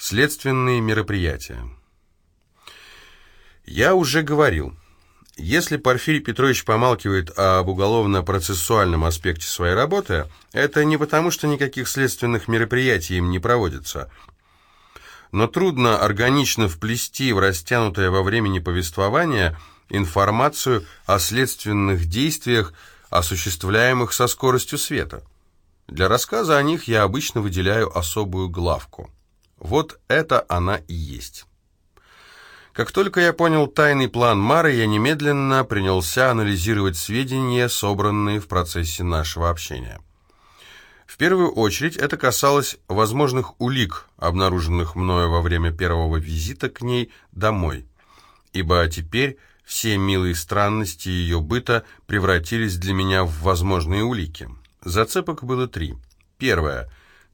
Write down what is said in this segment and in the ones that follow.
Следственные мероприятия. Я уже говорил, если Порфирий Петрович помалкивает об уголовно-процессуальном аспекте своей работы, это не потому, что никаких следственных мероприятий им не проводится. Но трудно органично вплести в растянутое во времени повествование информацию о следственных действиях, осуществляемых со скоростью света. Для рассказа о них я обычно выделяю особую главку – вот это она и есть. Как только я понял тайный план Мары, я немедленно принялся анализировать сведения, собранные в процессе нашего общения. В первую очередь это касалось возможных улик, обнаруженных мною во время первого визита к ней домой, ибо теперь все милые странности ее быта превратились для меня в возможные улики. Зацепок было три. Первое.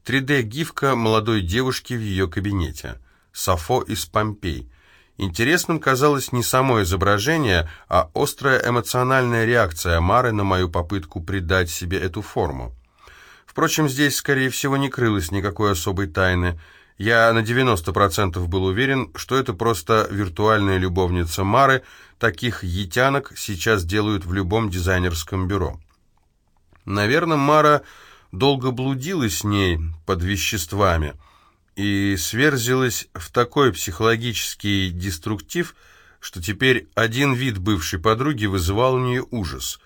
3D-гифка молодой девушки в ее кабинете. Сафо из Помпей. Интересным казалось не само изображение, а острая эмоциональная реакция Мары на мою попытку придать себе эту форму. Впрочем, здесь, скорее всего, не крылось никакой особой тайны. Я на 90% был уверен, что это просто виртуальная любовница Мары, таких етянок сейчас делают в любом дизайнерском бюро. Наверное, Мара долго блудила с ней под веществами и сверзилась в такой психологический деструктив, что теперь один вид бывшей подруги вызывал у нее ужас.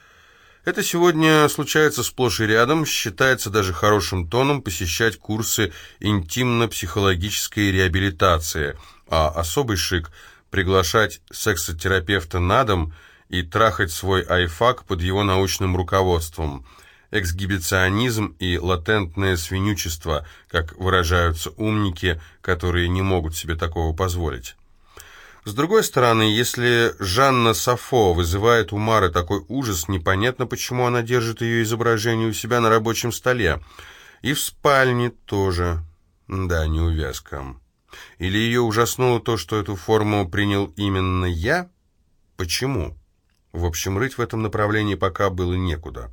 Это сегодня случается сплошь и рядом, считается даже хорошим тоном посещать курсы интимно-психологической реабилитации, а особый шик – приглашать сексотерапевта на дом и трахать свой айфак под его научным руководством – эксгибиционизм и латентное свинючество, как выражаются умники, которые не могут себе такого позволить. С другой стороны, если Жанна Сафо вызывает у Мары такой ужас, непонятно, почему она держит ее изображение у себя на рабочем столе. И в спальне тоже. Да, неувязка. Или ее ужаснуло то, что эту форму принял именно я? Почему? В общем, рыть в этом направлении пока было некуда.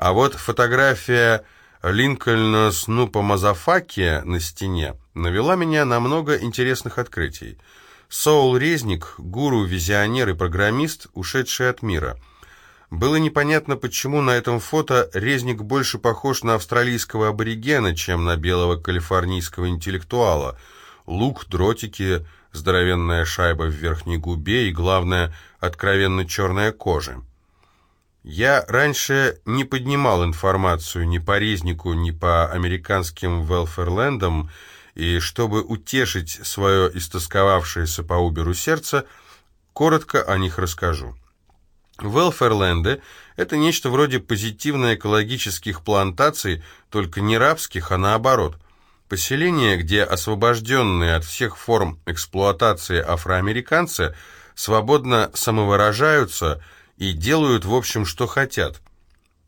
А вот фотография Линкольна Снупа Мазафаки на стене навела меня на много интересных открытий. Соул Резник, гуру, визионер и программист, ушедший от мира. Было непонятно, почему на этом фото Резник больше похож на австралийского аборигена, чем на белого калифорнийского интеллектуала. Лук, дротики, здоровенная шайба в верхней губе и, главное, откровенно черная кожа. Я раньше не поднимал информацию ни по резнику, ни по американским велферлендам, и чтобы утешить свое истосковавшееся по Уберу сердце, коротко о них расскажу. Велферленды – это нечто вроде позитивно-экологических плантаций, только не рабских, а наоборот. Поселения, где освобожденные от всех форм эксплуатации афроамериканцы свободно самовыражаются – и делают, в общем, что хотят.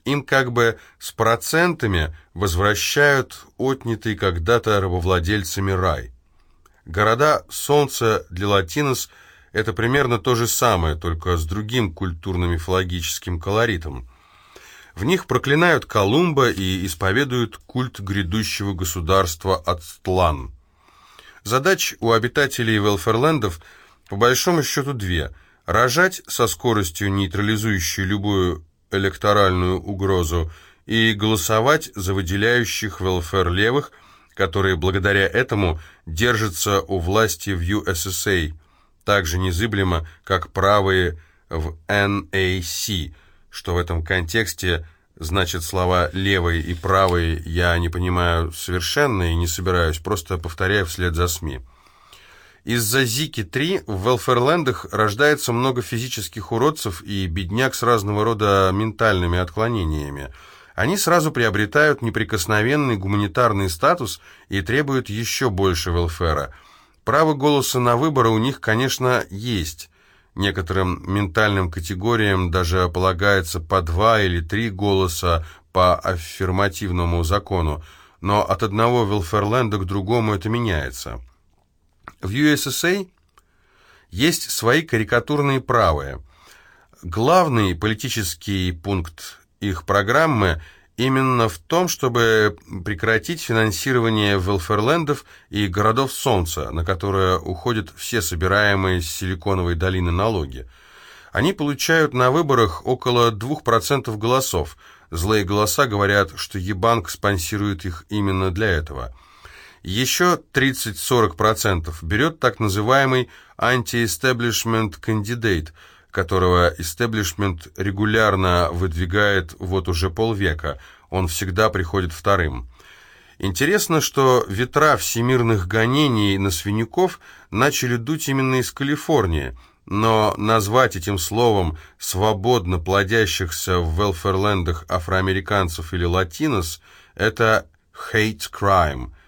Им как бы с процентами возвращают отнятый когда-то рабовладельцами рай. Города солнца для латинос – это примерно то же самое, только с другим культурно-мифологическим колоритом. В них проклинают Колумба и исповедуют культ грядущего государства Ацтлан. Задач у обитателей Велферлендов по большому счету две – рожать со скоростью, нейтрализующей любую электоральную угрозу, и голосовать за выделяющих велфер левых, которые благодаря этому держатся у власти в USSA, так же незыблемо, как правые в NAC, что в этом контексте значит слова «левые» и «правые» я не понимаю совершенно и не собираюсь, просто повторяю вслед за СМИ. Из-за Зики-3 в Велферлендах рождается много физических уродцев и бедняк с разного рода ментальными отклонениями. Они сразу приобретают неприкосновенный гуманитарный статус и требуют еще больше велфера. Право голоса на выборы у них, конечно, есть. Некоторым ментальным категориям даже полагается по два или три голоса по аффирмативному закону, но от одного Велферленда к другому это меняется. В USSA есть свои карикатурные правые. Главный политический пункт их программы именно в том, чтобы прекратить финансирование велферлендов и городов Солнца, на которые уходят все собираемые с Силиконовой долины налоги. Они получают на выборах около 2% голосов. Злые голоса говорят, что Ебанк спонсирует их именно для этого. Еще 30-40% берет так называемый anti-establishment candidate, которого истеблишмент регулярно выдвигает вот уже полвека. Он всегда приходит вторым. Интересно, что ветра всемирных гонений на свинюков начали дуть именно из Калифорнии, но назвать этим словом свободно плодящихся в велферлендах афроамериканцев или латинос – это hate crime –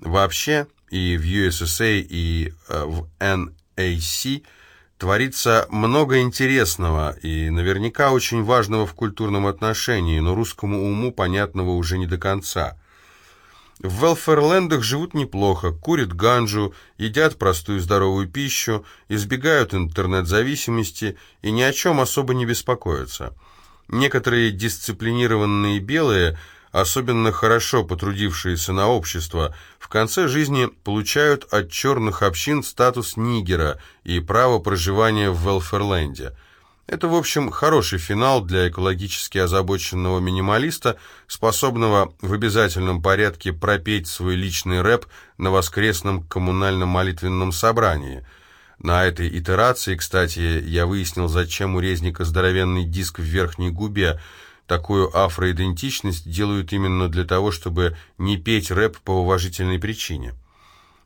Вообще и в USSA, и э, в NAC творится много интересного и наверняка очень важного в культурном отношении, но русскому уму понятного уже не до конца. В велферлендах живут неплохо, курят ганджу, едят простую здоровую пищу, избегают интернет-зависимости и ни о чем особо не беспокоятся. Некоторые дисциплинированные белые – особенно хорошо потрудившиеся на общество, в конце жизни получают от черных общин статус нигера и право проживания в Велферленде. Это, в общем, хороший финал для экологически озабоченного минималиста, способного в обязательном порядке пропеть свой личный рэп на воскресном коммунальном молитвенном собрании. На этой итерации, кстати, я выяснил, зачем у резника здоровенный диск в верхней губе – Такую афроидентичность делают именно для того, чтобы не петь рэп по уважительной причине.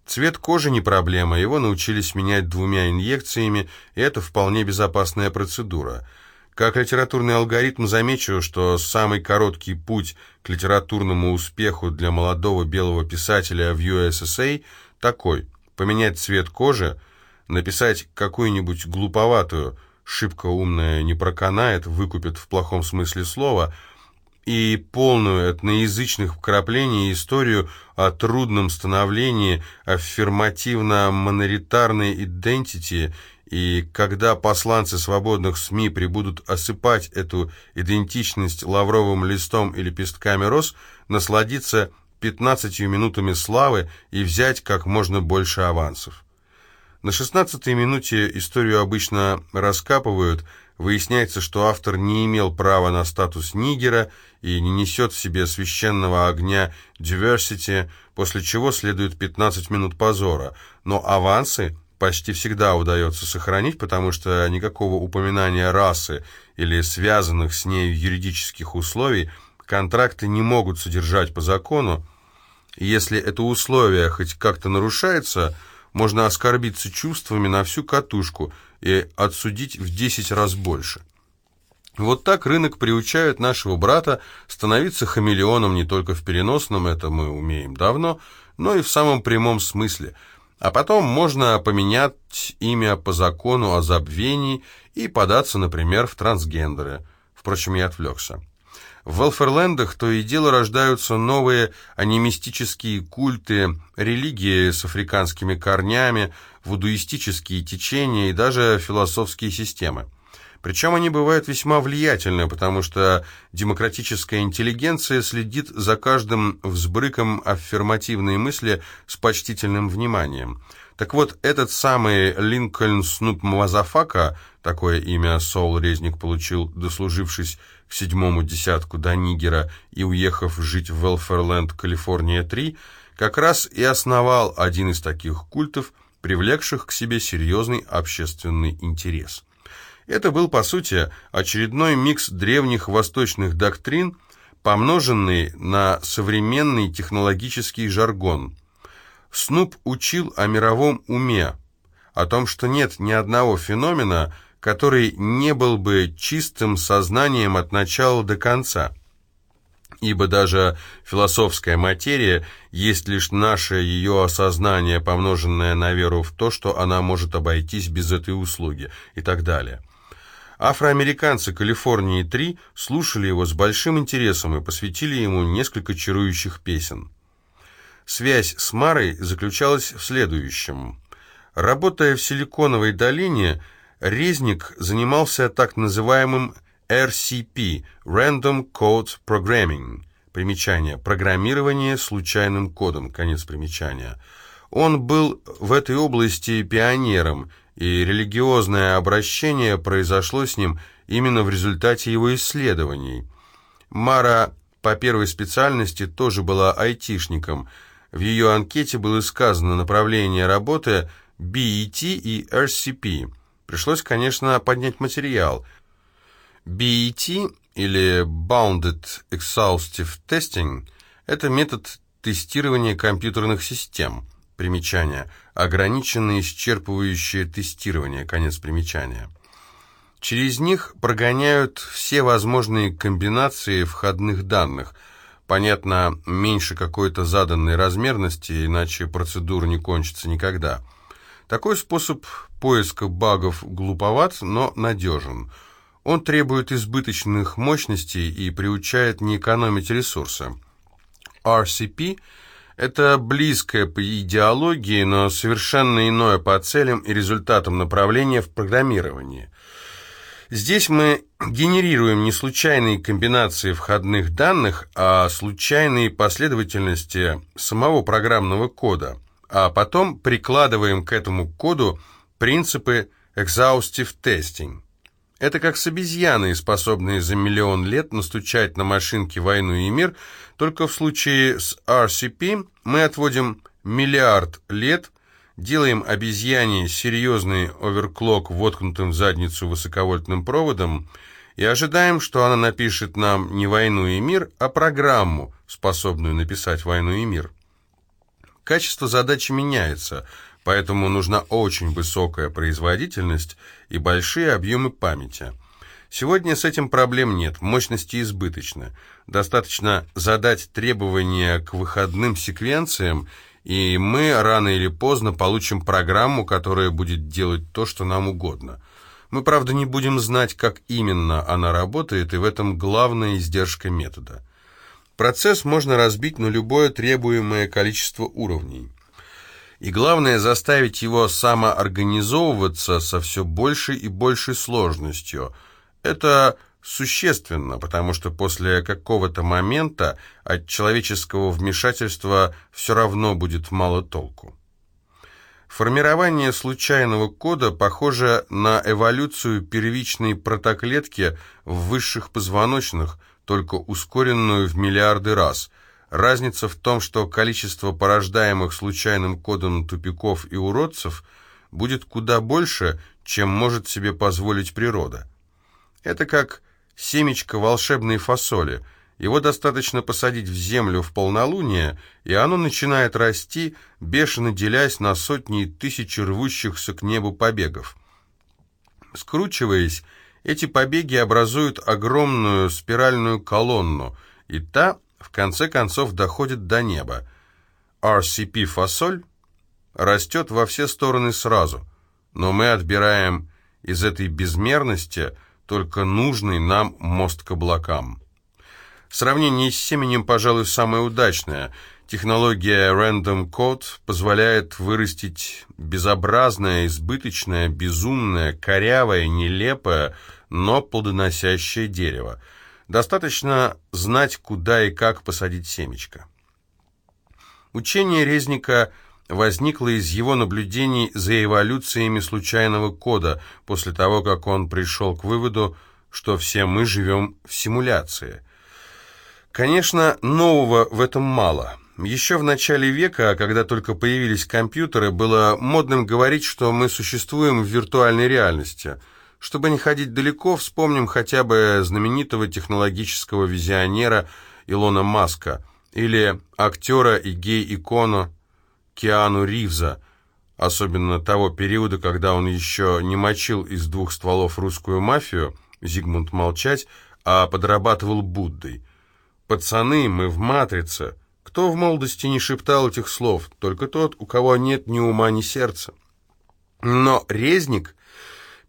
Цвет кожи не проблема, его научились менять двумя инъекциями, и это вполне безопасная процедура. Как литературный алгоритм замечу, что самый короткий путь к литературному успеху для молодого белого писателя в USSA такой – поменять цвет кожи, написать какую-нибудь глуповатую – шибко умная не проканает, выкупит в плохом смысле слова, и полную этноязычных вкраплений историю о трудном становлении аффирмативно-моноритарной идентити, и когда посланцы свободных СМИ прибудут осыпать эту идентичность лавровым листом и лепестками роз, насладиться 15 минутами славы и взять как можно больше авансов. На шестнадцатой минуте историю обычно раскапывают, выясняется, что автор не имел права на статус нигера и не несет в себе священного огня diversity, после чего следует 15 минут позора. Но авансы почти всегда удается сохранить, потому что никакого упоминания расы или связанных с ней юридических условий контракты не могут содержать по закону. Если это условие хоть как-то нарушается – можно оскорбиться чувствами на всю катушку и отсудить в 10 раз больше. Вот так рынок приучает нашего брата становиться хамелеоном не только в переносном, это мы умеем давно, но и в самом прямом смысле. А потом можно поменять имя по закону о забвении и податься, например, в трансгендеры. Впрочем, я отвлекся. В Велферлендах то и дело рождаются новые анимистические культы, религии с африканскими корнями, вудуистические течения и даже философские системы. Причем они бывают весьма влиятельны, потому что демократическая интеллигенция следит за каждым взбрыком аффирмативной мысли с почтительным вниманием. Так вот, этот самый Линкольн Снуп Мазафака, такое имя Соул Резник получил, дослужившись к седьмому десятку до нигера и уехав жить в Велферленд, Калифорния-3, как раз и основал один из таких культов, привлекших к себе серьезный общественный интерес. Это был, по сути, очередной микс древних восточных доктрин, помноженный на современный технологический жаргон. Снуп учил о мировом уме, о том, что нет ни одного феномена, который не был бы чистым сознанием от начала до конца. Ибо даже философская материя есть лишь наше ее осознание, помноженное на веру в то, что она может обойтись без этой услуги, и так далее. Афроамериканцы Калифорнии-3 слушали его с большим интересом и посвятили ему несколько чарующих песен. Связь с Марой заключалась в следующем. Работая в Силиконовой долине, Резник занимался так называемым RCP – Random Code Programming. Примечание. Программирование случайным кодом. Конец примечания. Он был в этой области пионером, и религиозное обращение произошло с ним именно в результате его исследований. Мара по первой специальности тоже была айтишником. В ее анкете было сказано направление работы BET и RCP. Пришлось, конечно, поднять материал. BET или Bounded Exhaustive Testing – это метод тестирования компьютерных систем. Примечание. Ограниченное исчерпывающее тестирование. Конец примечания. Через них прогоняют все возможные комбинации входных данных. Понятно, меньше какой-то заданной размерности, иначе процедура не кончится никогда. Такой способ поиска багов глуповат, но надежен. Он требует избыточных мощностей и приучает не экономить ресурсы. RCP – это близкое по идеологии, но совершенно иное по целям и результатам направление в программировании. Здесь мы генерируем не случайные комбинации входных данных, а случайные последовательности самого программного кода, а потом прикладываем к этому коду принципы exhaustive testing. Это как с обезьяной, способной за миллион лет настучать на машинке «Войну и мир», только в случае с RCP мы отводим миллиард лет делаем обезьяне серьезный оверклок воткнутым в задницу высоковольтным проводом и ожидаем, что она напишет нам не «Войну и мир», а программу, способную написать «Войну и мир». Качество задачи меняется, поэтому нужна очень высокая производительность и большие объемы памяти. Сегодня с этим проблем нет, мощности избыточны. Достаточно задать требования к выходным секвенциям и мы рано или поздно получим программу, которая будет делать то, что нам угодно. Мы, правда, не будем знать, как именно она работает, и в этом главная издержка метода. Процесс можно разбить на любое требуемое количество уровней. И главное, заставить его самоорганизовываться со все большей и большей сложностью. Это существенно, потому что после какого-то момента от человеческого вмешательства все равно будет мало толку. Формирование случайного кода похоже на эволюцию первичной протоклетки в высших позвоночных, только ускоренную в миллиарды раз. Разница в том, что количество порождаемых случайным кодом тупиков и уродцев будет куда больше, чем может себе позволить природа. Это как семечко волшебной фасоли. Его достаточно посадить в землю в полнолуние, и оно начинает расти, бешено делясь на сотни и тысячи рвущихся к небу побегов. Скручиваясь, эти побеги образуют огромную спиральную колонну, и та, в конце концов, доходит до неба. RCP-фасоль растет во все стороны сразу, но мы отбираем из этой безмерности – только нужный нам мост к облакам. Сравнение с семенем, пожалуй, самое удачное. Технология Random Code позволяет вырастить безобразное, избыточное, безумное, корявое, нелепое, но плодоносящее дерево. Достаточно знать, куда и как посадить семечко. Учение Резника – возникла из его наблюдений за эволюциями случайного кода после того, как он пришел к выводу, что все мы живем в симуляции. Конечно, нового в этом мало. Еще в начале века, когда только появились компьютеры, было модным говорить, что мы существуем в виртуальной реальности. Чтобы не ходить далеко, вспомним хотя бы знаменитого технологического визионера Илона Маска или актера и гей-икону Киану Ривза, особенно того периода, когда он еще не мочил из двух стволов русскую мафию, Зигмунд молчать, а подрабатывал Буддой. «Пацаны, мы в матрице». Кто в молодости не шептал этих слов? Только тот, у кого нет ни ума, ни сердца. Но Резник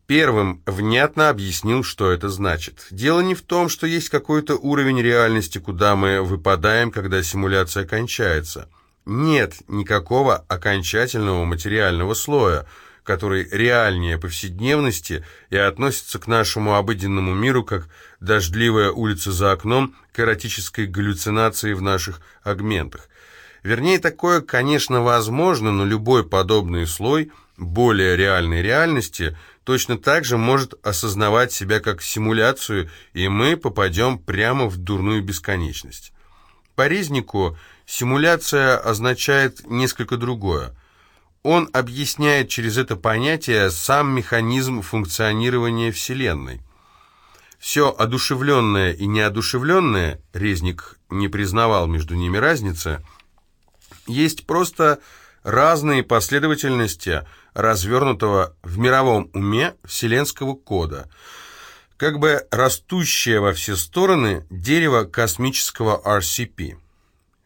первым внятно объяснил, что это значит. Дело не в том, что есть какой-то уровень реальности, куда мы выпадаем, когда симуляция кончается – нет никакого окончательного материального слоя, который реальнее повседневности и относится к нашему обыденному миру, как дождливая улица за окном к эротической галлюцинации в наших агментах. Вернее, такое, конечно, возможно, но любой подобный слой более реальной реальности точно так же может осознавать себя как симуляцию, и мы попадем прямо в дурную бесконечность. По Резнику симуляция означает несколько другое – он объясняет через это понятие сам механизм функционирования Вселенной. Все одушевленное и неодушевленное, Резник не признавал между ними разницы, есть просто разные последовательности развернутого в мировом уме вселенского кода, как бы растущее во все стороны дерево космического RCP.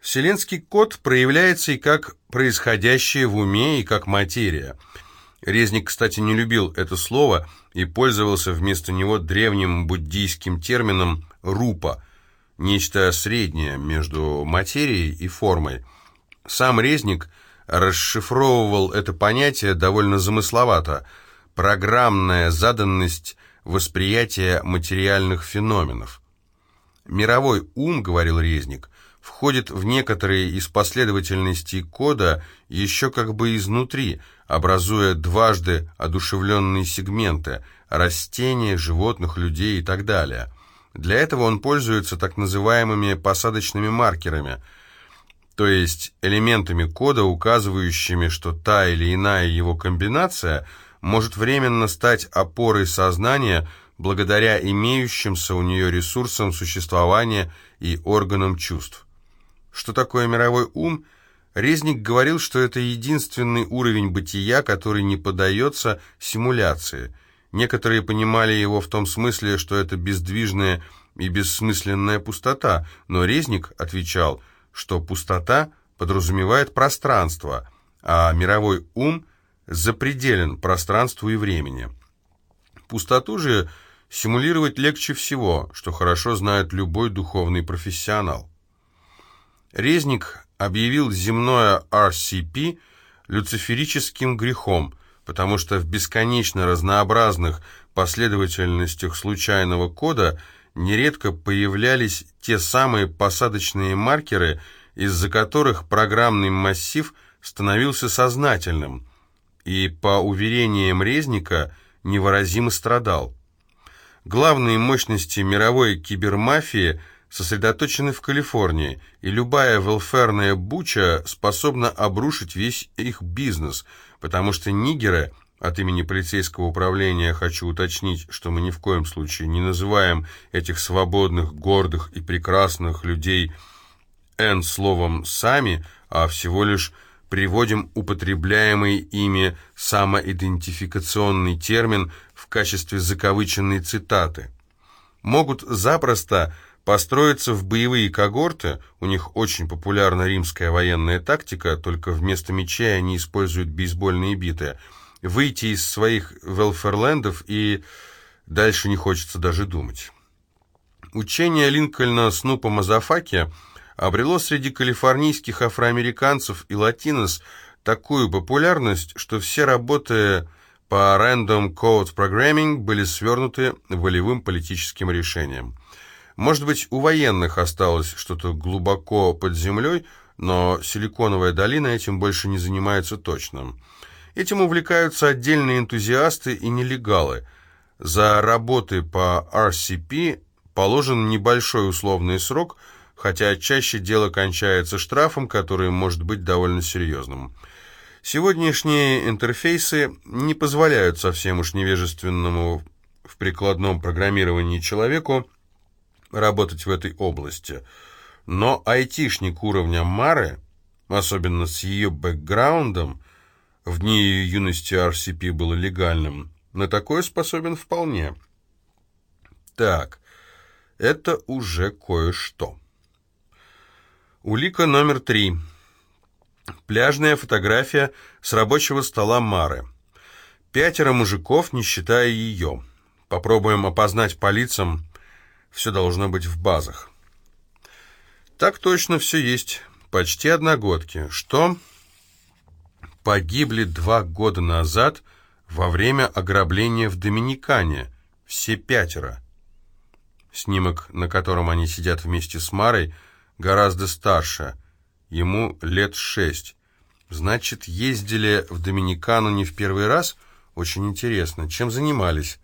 Вселенский код проявляется и как происходящее в уме, и как материя. Резник, кстати, не любил это слово и пользовался вместо него древним буддийским термином «рупа», нечто среднее между материей и формой. Сам Резник расшифровывал это понятие довольно замысловато – программная заданность восприятия материальных феноменов. «Мировой ум, — говорил Резник, входит в некоторые из последовательностей кода еще как бы изнутри, образуя дважды одушевленные сегменты – растения, животных, людей и так далее. Для этого он пользуется так называемыми посадочными маркерами, то есть элементами кода, указывающими, что та или иная его комбинация может временно стать опорой сознания благодаря имеющимся у нее ресурсам существования и органам чувств. Что такое мировой ум? Резник говорил, что это единственный уровень бытия, который не поддается симуляции. Некоторые понимали его в том смысле, что это бездвижная и бессмысленная пустота, но Резник отвечал, что пустота подразумевает пространство, а мировой ум запределен пространству и времени. Пустоту же симулировать легче всего, что хорошо знает любой духовный профессионал. Резник объявил земное RCP люциферическим грехом, потому что в бесконечно разнообразных последовательностях случайного кода нередко появлялись те самые посадочные маркеры, из-за которых программный массив становился сознательным и, по уверениям Резника, невыразимо страдал. Главные мощности мировой кибермафии – сосредоточены в Калифорнии, и любая велферная буча способна обрушить весь их бизнес, потому что нигеры, от имени полицейского управления хочу уточнить, что мы ни в коем случае не называем этих свободных, гордых и прекрасных людей «н» словом «сами», а всего лишь приводим употребляемый ими самоидентификационный термин в качестве закавыченной цитаты. Могут запросто построиться в боевые когорты, у них очень популярна римская военная тактика, только вместо мечей они используют бейсбольные биты, выйти из своих велферлендов и дальше не хочется даже думать. Учение Линкольна Снупа Мазафаки обрело среди калифорнийских афроамериканцев и латинос такую популярность, что все работы по Random Code Programming были свернуты волевым политическим решением. Может быть, у военных осталось что-то глубоко под землей, но Силиконовая долина этим больше не занимается точно. Этим увлекаются отдельные энтузиасты и нелегалы. За работы по RCP положен небольшой условный срок, хотя чаще дело кончается штрафом, который может быть довольно серьезным. Сегодняшние интерфейсы не позволяют совсем уж невежественному в прикладном программировании человеку работать в этой области. Но айтишник уровня Мары, особенно с ее бэкграундом, в дни ее юности RCP было легальным, на такое способен вполне. Так, это уже кое-что. Улика номер три. Пляжная фотография с рабочего стола Мары. Пятеро мужиков, не считая ее. Попробуем опознать по лицам, все должно быть в базах. Так точно все есть. Почти одногодки. Что? Погибли два года назад Во время ограбления в Доминикане. Все пятеро. Снимок, на котором они сидят вместе с Марой, гораздо старше. Ему лет шесть. Значит, ездили в Доминикану не в первый раз? Очень интересно. Чем занимались?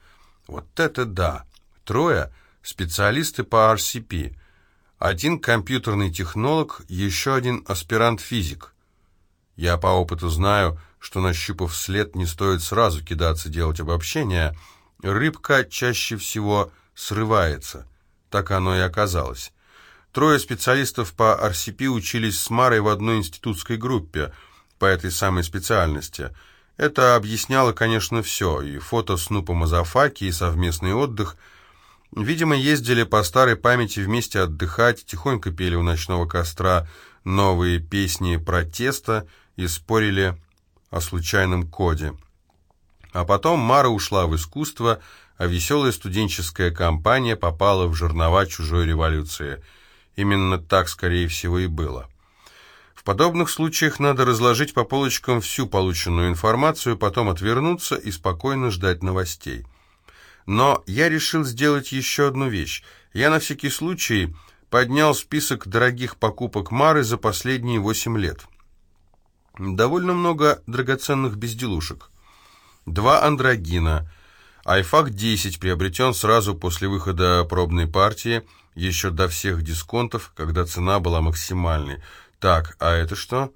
Вот это да! Трое — специалисты по RCP. Один компьютерный технолог, еще один аспирант-физик. Я по опыту знаю, что, нащупав след, не стоит сразу кидаться делать обобщение. Рыбка чаще всего срывается. Так оно и оказалось. Трое специалистов по RCP учились с Марой в одной институтской группе по этой самой специальности. Это объясняло, конечно, все, и фото Снупа Мазафаки, и совместный отдых. Видимо, ездили по старой памяти вместе отдыхать, тихонько пели у ночного костра новые песни протеста и спорили о случайном коде. А потом Мара ушла в искусство, а веселая студенческая компания попала в жернова чужой революции. Именно так, скорее всего, и было. В подобных случаях надо разложить по полочкам всю полученную информацию, потом отвернуться и спокойно ждать новостей. Но я решил сделать еще одну вещь. Я на всякий случай поднял список дорогих покупок Мары за последние восемь лет. Довольно много драгоценных безделушек. Два андрогина. Айфак 10 приобретен сразу после выхода пробной партии, еще до всех дисконтов, когда цена была максимальной. Так, а это что?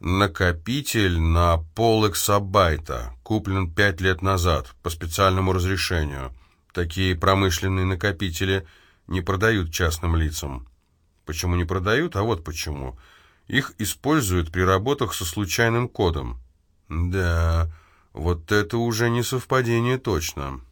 Накопитель на пол эксабайта. Куплен пять лет назад по специальному разрешению. Такие промышленные накопители не продают частным лицам. Почему не продают? А вот почему. Их используют при работах со случайным кодом. Да, вот это уже не совпадение точно.